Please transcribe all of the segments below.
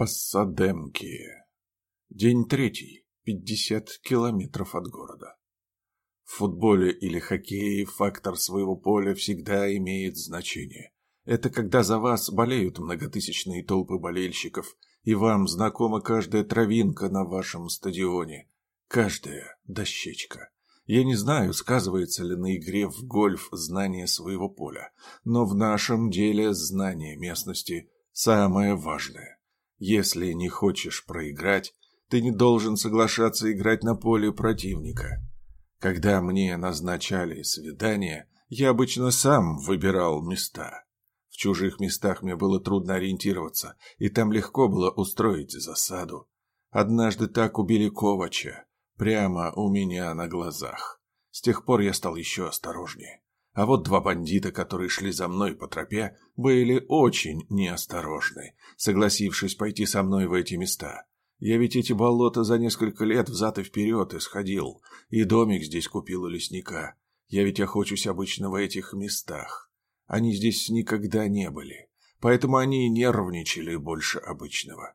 Пассадемки. День третий. Пятьдесят километров от города. В футболе или хоккее фактор своего поля всегда имеет значение. Это когда за вас болеют многотысячные толпы болельщиков, и вам знакома каждая травинка на вашем стадионе, каждая дощечка. Я не знаю, сказывается ли на игре в гольф знание своего поля, но в нашем деле знание местности самое важное. Если не хочешь проиграть, ты не должен соглашаться играть на поле противника. Когда мне назначали свидание, я обычно сам выбирал места. В чужих местах мне было трудно ориентироваться, и там легко было устроить засаду. Однажды так убили Ковача, прямо у меня на глазах. С тех пор я стал еще осторожнее. А вот два бандита, которые шли за мной по тропе, были очень неосторожны, согласившись пойти со мной в эти места. Я ведь эти болота за несколько лет взад и вперед исходил, и домик здесь купил у лесника. Я ведь охочусь обычно в этих местах. Они здесь никогда не были, поэтому они нервничали больше обычного.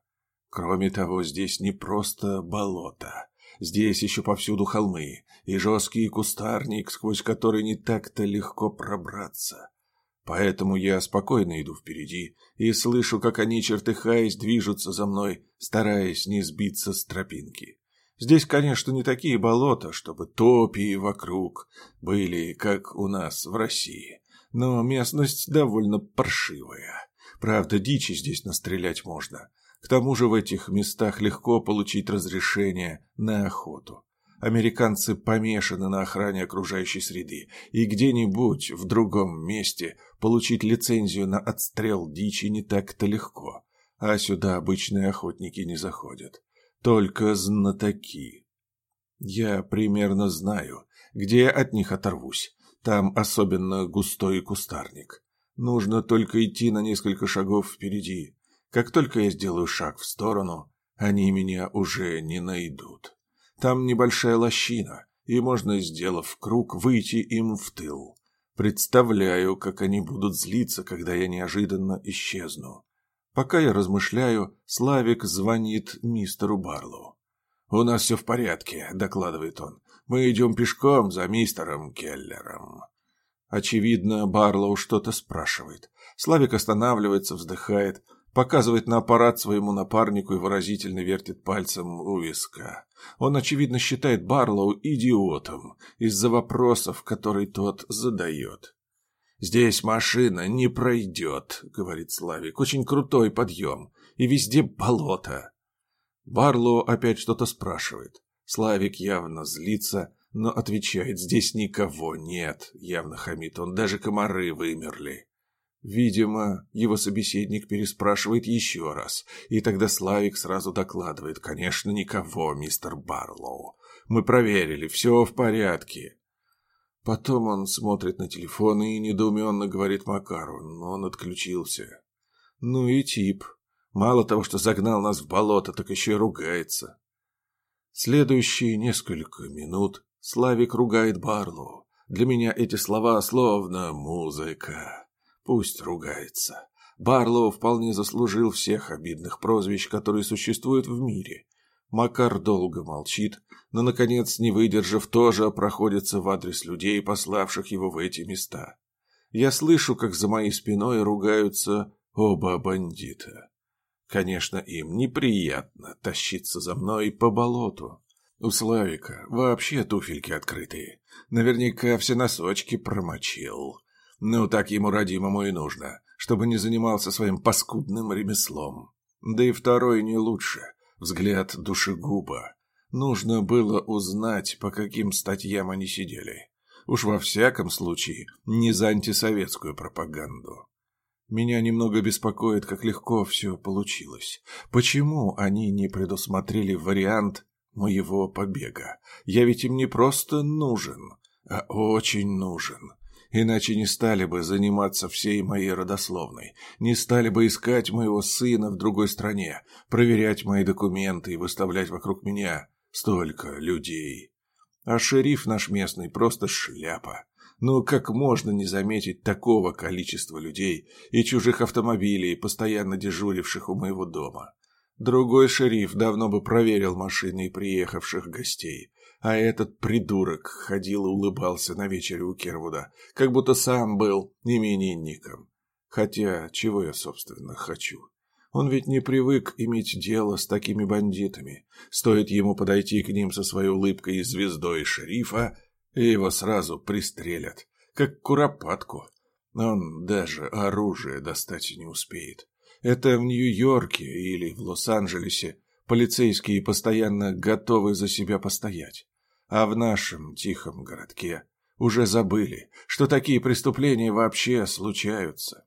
Кроме того, здесь не просто болото. Здесь еще повсюду холмы и жесткий кустарник, сквозь который не так-то легко пробраться. Поэтому я спокойно иду впереди и слышу, как они, чертыхаясь, движутся за мной, стараясь не сбиться с тропинки. Здесь, конечно, не такие болота, чтобы топи вокруг были, как у нас в России, но местность довольно паршивая. Правда, дичи здесь настрелять можно — к тому же в этих местах легко получить разрешение на охоту. Американцы помешаны на охране окружающей среды, и где-нибудь в другом месте получить лицензию на отстрел дичи не так-то легко, а сюда обычные охотники не заходят. Только знатоки. Я примерно знаю, где от них оторвусь. Там особенно густой кустарник. Нужно только идти на несколько шагов впереди, как только я сделаю шаг в сторону, они меня уже не найдут. Там небольшая лощина, и можно, сделав круг, выйти им в тыл. Представляю, как они будут злиться, когда я неожиданно исчезну. Пока я размышляю, Славик звонит мистеру Барлоу. «У нас все в порядке», — докладывает он. «Мы идем пешком за мистером Келлером». Очевидно, Барлоу что-то спрашивает. Славик останавливается, вздыхает, показывает на аппарат своему напарнику и выразительно вертит пальцем у виска. Он, очевидно, считает Барлоу идиотом из-за вопросов, которые тот задает. «Здесь машина не пройдет», — говорит Славик. «Очень крутой подъем, и везде болото». Барлоу опять что-то спрашивает. Славик явно злится, но отвечает, здесь никого нет. Явно хамит он, даже комары вымерли. Видимо, его собеседник переспрашивает еще раз, и тогда Славик сразу докладывает. «Конечно, никого, мистер Барлоу. Мы проверили, все в порядке». Потом он смотрит на телефон и недоуменно говорит Макару, но он отключился. Ну и тип. Мало того, что загнал нас в болото, так еще и ругается. Следующие несколько минут Славик ругает Барлоу. Для меня эти слова словно музыка. Пусть ругается. Барлоу вполне заслужил всех обидных прозвищ, которые существуют в мире. Макар долго молчит, но, наконец, не выдержав, тоже проходится в адрес людей, пославших его в эти места. Я слышу, как за моей спиной ругаются оба бандита. Конечно, им неприятно тащиться за мной по болоту. У Славика вообще туфельки открытые. Наверняка все носочки промочил. Ну, так ему родимому и нужно, чтобы не занимался своим паскудным ремеслом. Да и второй не лучше. Взгляд душегуба. Нужно было узнать, по каким статьям они сидели. Уж во всяком случае, не за антисоветскую пропаганду. Меня немного беспокоит, как легко все получилось. Почему они не предусмотрели вариант моего побега? Я ведь им не просто нужен, а очень нужен. Иначе не стали бы заниматься всей моей родословной, не стали бы искать моего сына в другой стране, проверять мои документы и выставлять вокруг меня столько людей. А шериф наш местный просто шляпа. Ну как можно не заметить такого количества людей и чужих автомобилей, постоянно дежуривших у моего дома? Другой шериф давно бы проверил машины приехавших гостей, а этот придурок ходил и улыбался на вечере у Кервуда, как будто сам был именинником. Хотя, чего я, собственно, хочу? Он ведь не привык иметь дело с такими бандитами. Стоит ему подойти к ним со своей улыбкой и звездой шерифа, и его сразу пристрелят, как куропатку. Он даже оружие достать не успеет. Это в Нью-Йорке или в Лос-Анджелесе полицейские постоянно готовы за себя постоять. А в нашем тихом городке уже забыли, что такие преступления вообще случаются.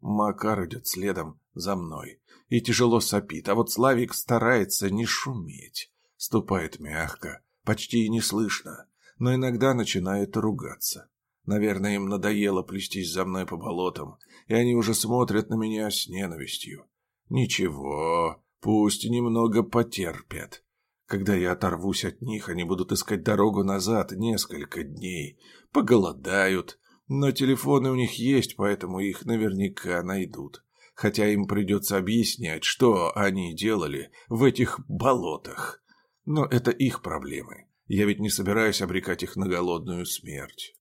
Макар идет следом за мной и тяжело сопит, а вот Славик старается не шуметь. Ступает мягко, почти и не слышно, но иногда начинает ругаться. Наверное, им надоело плестись за мной по болотам, и они уже смотрят на меня с ненавистью. Ничего, пусть немного потерпят. Когда я оторвусь от них, они будут искать дорогу назад несколько дней, поголодают, но телефоны у них есть, поэтому их наверняка найдут. Хотя им придется объяснять, что они делали в этих болотах. Но это их проблемы. Я ведь не собираюсь обрекать их на голодную смерть.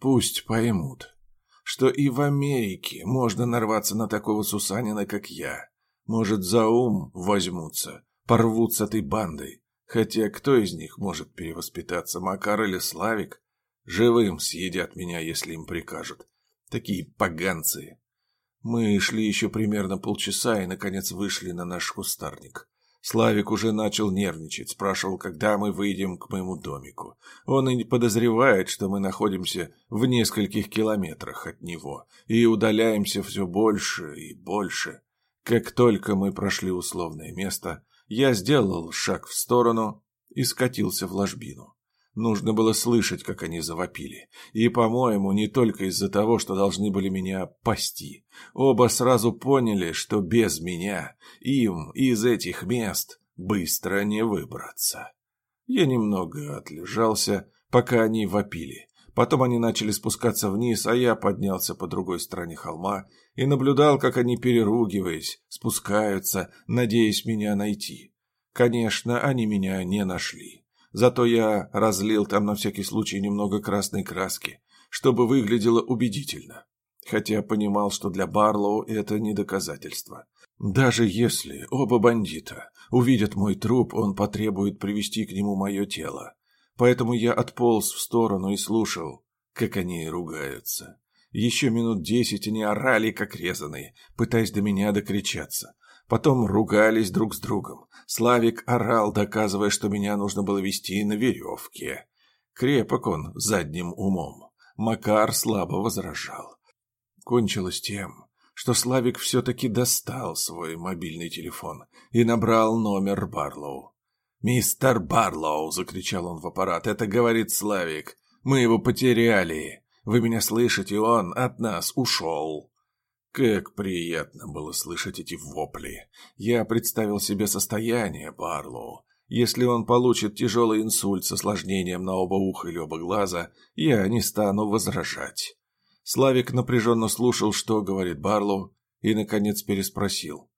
Пусть поймут, что и в Америке можно нарваться на такого Сусанина, как я. Может, за ум возьмутся, порвут с этой бандой. Хотя кто из них может перевоспитаться, Макар или Славик? Живым съедят меня, если им прикажут. Такие поганцы. Мы шли еще примерно полчаса и, наконец, вышли на наш кустарник. Славик уже начал нервничать, спрашивал, когда мы выйдем к моему домику. Он и не подозревает, что мы находимся в нескольких километрах от него и удаляемся все больше и больше. Как только мы прошли условное место, я сделал шаг в сторону и скатился в ложбину. Нужно было слышать, как они завопили. И, по-моему, не только из-за того, что должны были меня пасти. Оба сразу поняли, что без меня им из этих мест быстро не выбраться. Я немного отлежался, пока они вопили. Потом они начали спускаться вниз, а я поднялся по другой стороне холма и наблюдал, как они, переругиваясь, спускаются, надеясь меня найти. Конечно, они меня не нашли. Зато я разлил там на всякий случай немного красной краски, чтобы выглядело убедительно. Хотя понимал, что для Барлоу это не доказательство. Даже если оба бандита увидят мой труп, он потребует привести к нему мое тело. Поэтому я отполз в сторону и слушал, как они ругаются. Еще минут десять они орали, как резаные, пытаясь до меня докричаться. Потом ругались друг с другом. Славик орал, доказывая, что меня нужно было вести на веревке. Крепок он задним умом. Макар слабо возражал. Кончилось тем, что Славик все-таки достал свой мобильный телефон и набрал номер Барлоу. «Мистер Барлоу!» — закричал он в аппарат. «Это говорит Славик. Мы его потеряли. Вы меня слышите? Он от нас ушел». Как приятно было слышать эти вопли. Я представил себе состояние Барлоу. Если он получит тяжелый инсульт с осложнением на оба уха или оба глаза, я не стану возражать. Славик напряженно слушал, что говорит Барлоу, и, наконец, переспросил.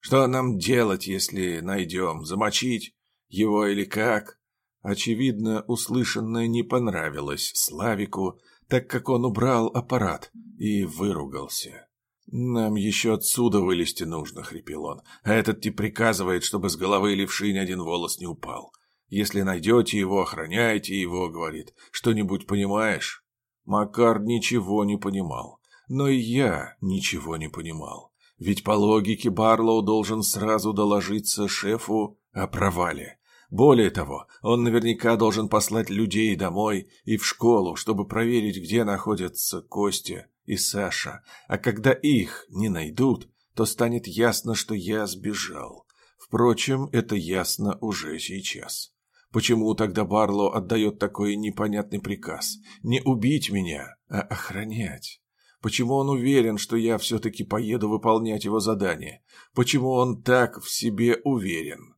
«Что нам делать, если найдем? Замочить? Его или как?» Очевидно, услышанное не понравилось Славику, так как он убрал аппарат и выругался. «Нам еще отсюда вылезти нужно», — хрипел он. «А этот тип приказывает, чтобы с головы левши ни один волос не упал. Если найдете его, охраняйте его», — говорит. «Что-нибудь понимаешь?» Макар ничего не понимал. Но и я ничего не понимал. Ведь по логике Барлоу должен сразу доложиться шефу о провале. Более того, он наверняка должен послать людей домой и в школу, чтобы проверить, где находятся Костя и Саша, а когда их не найдут, то станет ясно, что я сбежал. Впрочем, это ясно уже сейчас. Почему тогда Барло отдает такой непонятный приказ? Не убить меня, а охранять. Почему он уверен, что я все-таки поеду выполнять его задание? Почему он так в себе уверен?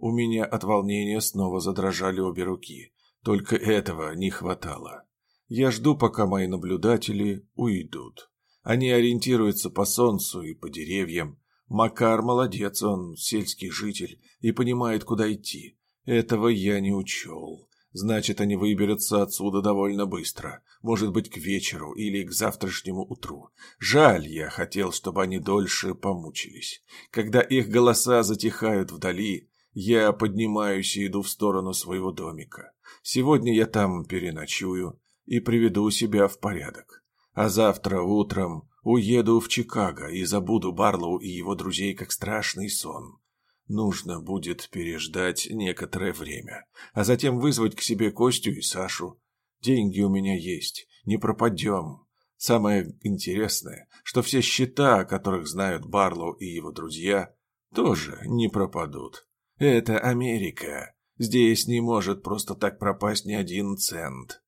У меня от волнения снова задрожали обе руки. Только этого не хватало. Я жду, пока мои наблюдатели уйдут. Они ориентируются по солнцу и по деревьям. Макар молодец, он сельский житель и понимает, куда идти. Этого я не учел. Значит, они выберутся отсюда довольно быстро. Может быть, к вечеру или к завтрашнему утру. Жаль, я хотел, чтобы они дольше помучились. Когда их голоса затихают вдали, я поднимаюсь и иду в сторону своего домика. Сегодня я там переночую и приведу себя в порядок. А завтра утром уеду в Чикаго и забуду Барлоу и его друзей как страшный сон. Нужно будет переждать некоторое время, а затем вызвать к себе Костю и Сашу. Деньги у меня есть, не пропадем. Самое интересное, что все счета, о которых знают Барлоу и его друзья, тоже не пропадут. Это Америка. Здесь не может просто так пропасть ни один цент.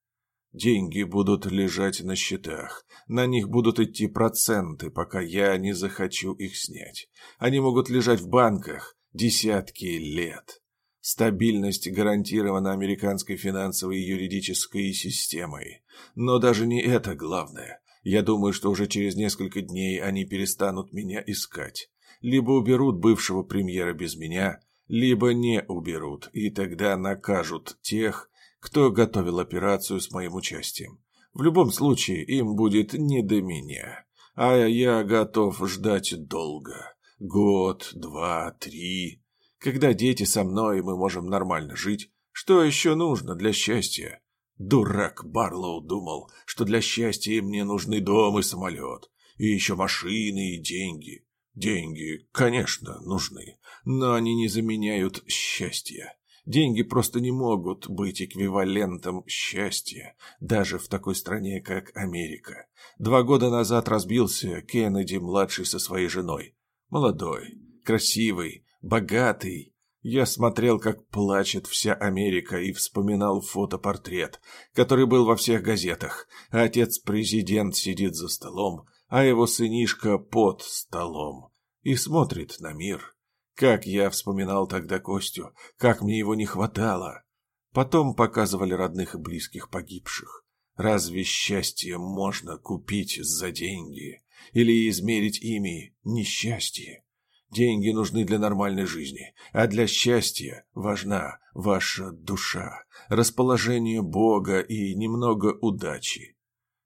Деньги будут лежать на счетах. На них будут идти проценты, пока я не захочу их снять. Они могут лежать в банках десятки лет. Стабильность гарантирована американской финансовой и юридической системой. Но даже не это главное. Я думаю, что уже через несколько дней они перестанут меня искать. Либо уберут бывшего премьера без меня, либо не уберут, и тогда накажут тех, кто готовил операцию с моим участием. В любом случае, им будет не до меня. А я готов ждать долго. Год, два, три. Когда дети со мной, мы можем нормально жить. Что еще нужно для счастья? Дурак Барлоу думал, что для счастья мне нужны дом и самолет. И еще машины и деньги. Деньги, конечно, нужны, но они не заменяют счастья. Деньги просто не могут быть эквивалентом счастья, даже в такой стране, как Америка. Два года назад разбился Кеннеди-младший со своей женой. Молодой, красивый, богатый. Я смотрел, как плачет вся Америка, и вспоминал фотопортрет, который был во всех газетах. Отец-президент сидит за столом, а его сынишка под столом и смотрит на мир. Как я вспоминал тогда Костю, как мне его не хватало. Потом показывали родных и близких погибших. Разве счастье можно купить за деньги? Или измерить ими несчастье? Деньги нужны для нормальной жизни, а для счастья важна ваша душа, расположение Бога и немного удачи.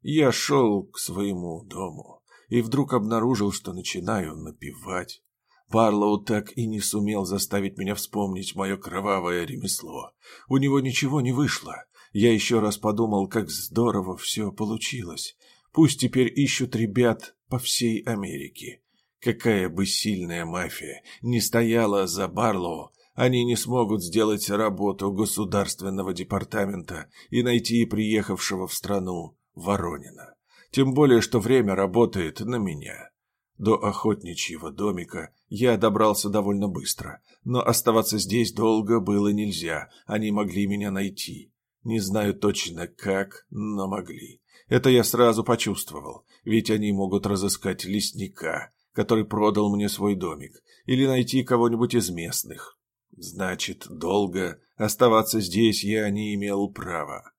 Я шел к своему дому и вдруг обнаружил, что начинаю напевать. Барлоу так и не сумел заставить меня вспомнить мое кровавое ремесло. У него ничего не вышло. Я еще раз подумал, как здорово все получилось. Пусть теперь ищут ребят по всей Америке. Какая бы сильная мафия не стояла за Барлоу, они не смогут сделать работу государственного департамента и найти приехавшего в страну Воронина. Тем более, что время работает на меня. До охотничьего домика я добрался довольно быстро, но оставаться здесь долго было нельзя, они могли меня найти. Не знаю точно как, но могли. Это я сразу почувствовал, ведь они могут разыскать лесника, который продал мне свой домик, или найти кого-нибудь из местных. Значит, долго оставаться здесь я не имел права.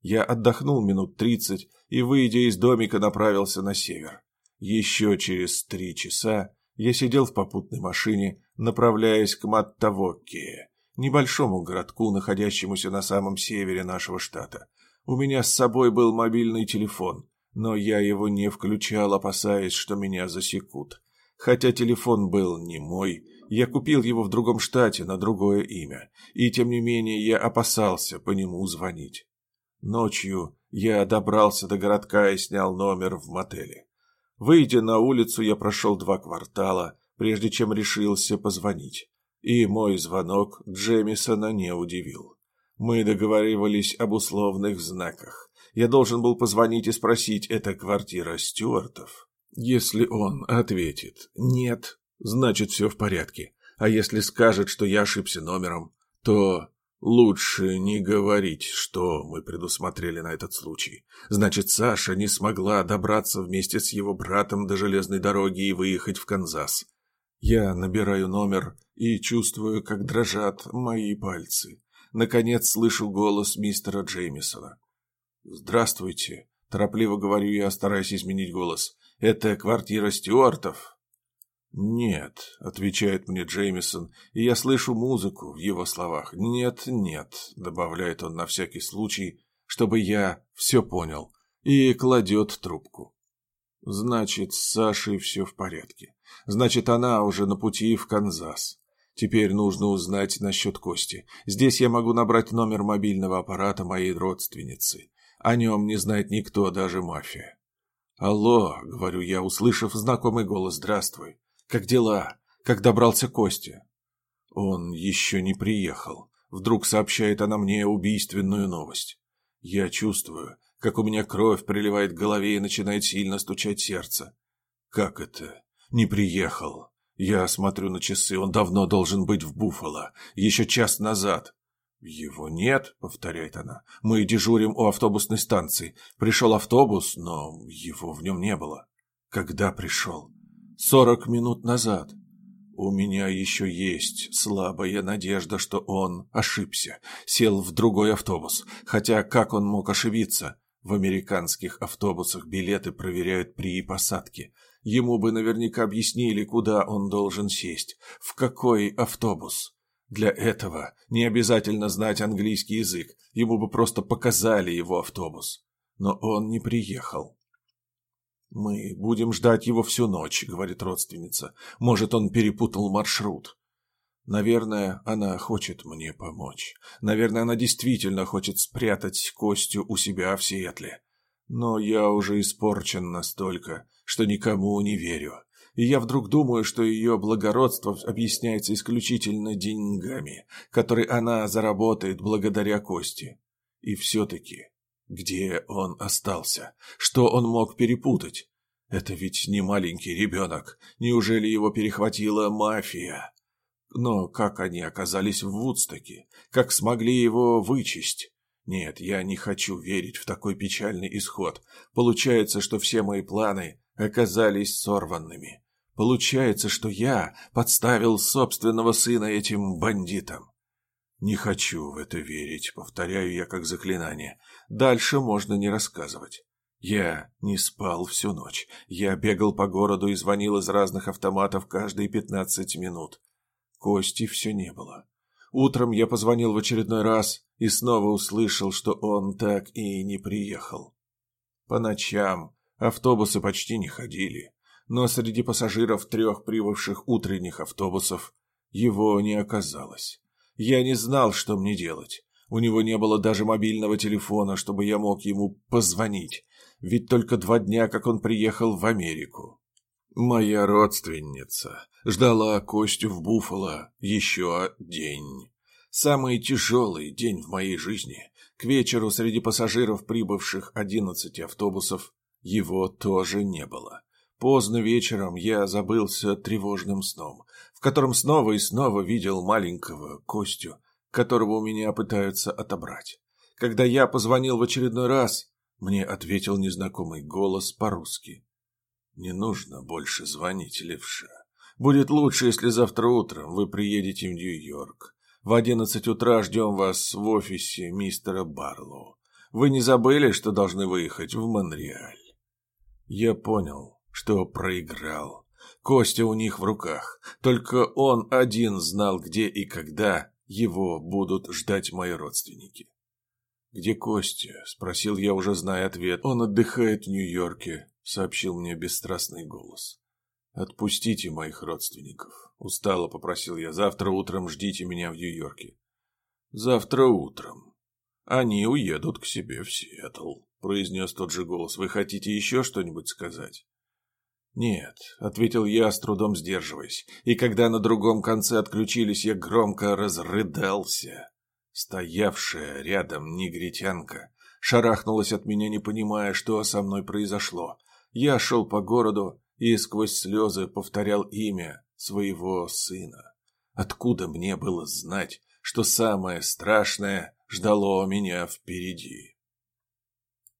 Я отдохнул минут тридцать и, выйдя из домика, направился на север. Еще через три часа я сидел в попутной машине, направляясь к Маттавокке, небольшому городку, находящемуся на самом севере нашего штата. У меня с собой был мобильный телефон, но я его не включал, опасаясь, что меня засекут. Хотя телефон был не мой, я купил его в другом штате на другое имя, и тем не менее я опасался по нему звонить. Ночью я добрался до городка и снял номер в мотеле. Выйдя на улицу, я прошел два квартала, прежде чем решился позвонить. И мой звонок Джемисона не удивил. Мы договаривались об условных знаках. Я должен был позвонить и спросить, это квартира Стюартов? Если он ответит «нет», значит все в порядке. А если скажет, что я ошибся номером, то Лучше не говорить, что мы предусмотрели на этот случай. Значит, Саша не смогла добраться вместе с его братом до железной дороги и выехать в Канзас. Я набираю номер и чувствую, как дрожат мои пальцы. Наконец слышу голос мистера Джеймисона. «Здравствуйте», – торопливо говорю я, стараясь изменить голос. «Это квартира Стюартов?» «Нет», — отвечает мне Джеймисон, и я слышу музыку в его словах. «Нет, нет», — добавляет он на всякий случай, чтобы я все понял, и кладет трубку. Значит, с Сашей все в порядке. Значит, она уже на пути в Канзас. Теперь нужно узнать насчет Кости. Здесь я могу набрать номер мобильного аппарата моей родственницы. О нем не знает никто, даже мафия. «Алло», — говорю я, услышав знакомый голос, «здравствуй». Как дела? Как добрался Костя? Он еще не приехал. Вдруг сообщает она мне убийственную новость. Я чувствую, как у меня кровь приливает к голове и начинает сильно стучать сердце. Как это? Не приехал. Я смотрю на часы, он давно должен быть в Буффало, еще час назад. «Его нет», — повторяет она. «Мы дежурим у автобусной станции. Пришел автобус, но его в нем не было». «Когда пришел?» Сорок минут назад. У меня еще есть слабая надежда, что он ошибся, сел в другой автобус. Хотя как он мог ошибиться? В американских автобусах билеты проверяют при посадке. Ему бы наверняка объяснили, куда он должен сесть, в какой автобус. Для этого не обязательно знать английский язык, ему бы просто показали его автобус. Но он не приехал. «Мы будем ждать его всю ночь», — говорит родственница. «Может, он перепутал маршрут». Наверное, она хочет мне помочь. Наверное, она действительно хочет спрятать Костю у себя в Сиэтле. Но я уже испорчен настолько, что никому не верю. И я вдруг думаю, что ее благородство объясняется исключительно деньгами, которые она заработает благодаря Косте. И все-таки где он остался? Что он мог перепутать? Это ведь не маленький ребенок. Неужели его перехватила мафия? Но как они оказались в Вудстоке? Как смогли его вычесть? Нет, я не хочу верить в такой печальный исход. Получается, что все мои планы оказались сорванными. Получается, что я подставил собственного сына этим бандитам. Не хочу в это верить, повторяю я как заклинание. Дальше можно не рассказывать. Я не спал всю ночь. Я бегал по городу и звонил из разных автоматов каждые пятнадцать минут. Кости все не было. Утром я позвонил в очередной раз и снова услышал, что он так и не приехал. По ночам автобусы почти не ходили, но среди пассажиров трех прибывших утренних автобусов его не оказалось. Я не знал, что мне делать. У него не было даже мобильного телефона, чтобы я мог ему позвонить. Ведь только два дня, как он приехал в Америку. Моя родственница ждала Костю в Буффало еще день. Самый тяжелый день в моей жизни. К вечеру среди пассажиров, прибывших одиннадцати автобусов, его тоже не было. Поздно вечером я забылся тревожным сном в котором снова и снова видел маленького Костю, которого у меня пытаются отобрать. Когда я позвонил в очередной раз, мне ответил незнакомый голос по-русски. «Не нужно больше звонить, левша. Будет лучше, если завтра утром вы приедете в Нью-Йорк. В одиннадцать утра ждем вас в офисе мистера Барлоу. Вы не забыли, что должны выехать в Монреаль?» Я понял, что проиграл Костя у них в руках. Только он один знал, где и когда его будут ждать мои родственники. «Где Костя?» – спросил я, уже зная ответ. «Он отдыхает в Нью-Йорке», – сообщил мне бесстрастный голос. «Отпустите моих родственников», – устало попросил я. «Завтра утром ждите меня в Нью-Йорке». «Завтра утром. Они уедут к себе в Сиэтл», – произнес тот же голос. «Вы хотите еще что-нибудь сказать?» «Нет», — ответил я, с трудом сдерживаясь, и когда на другом конце отключились, я громко разрыдался. Стоявшая рядом негритянка шарахнулась от меня, не понимая, что со мной произошло. Я шел по городу и сквозь слезы повторял имя своего сына. Откуда мне было знать, что самое страшное ждало меня впереди?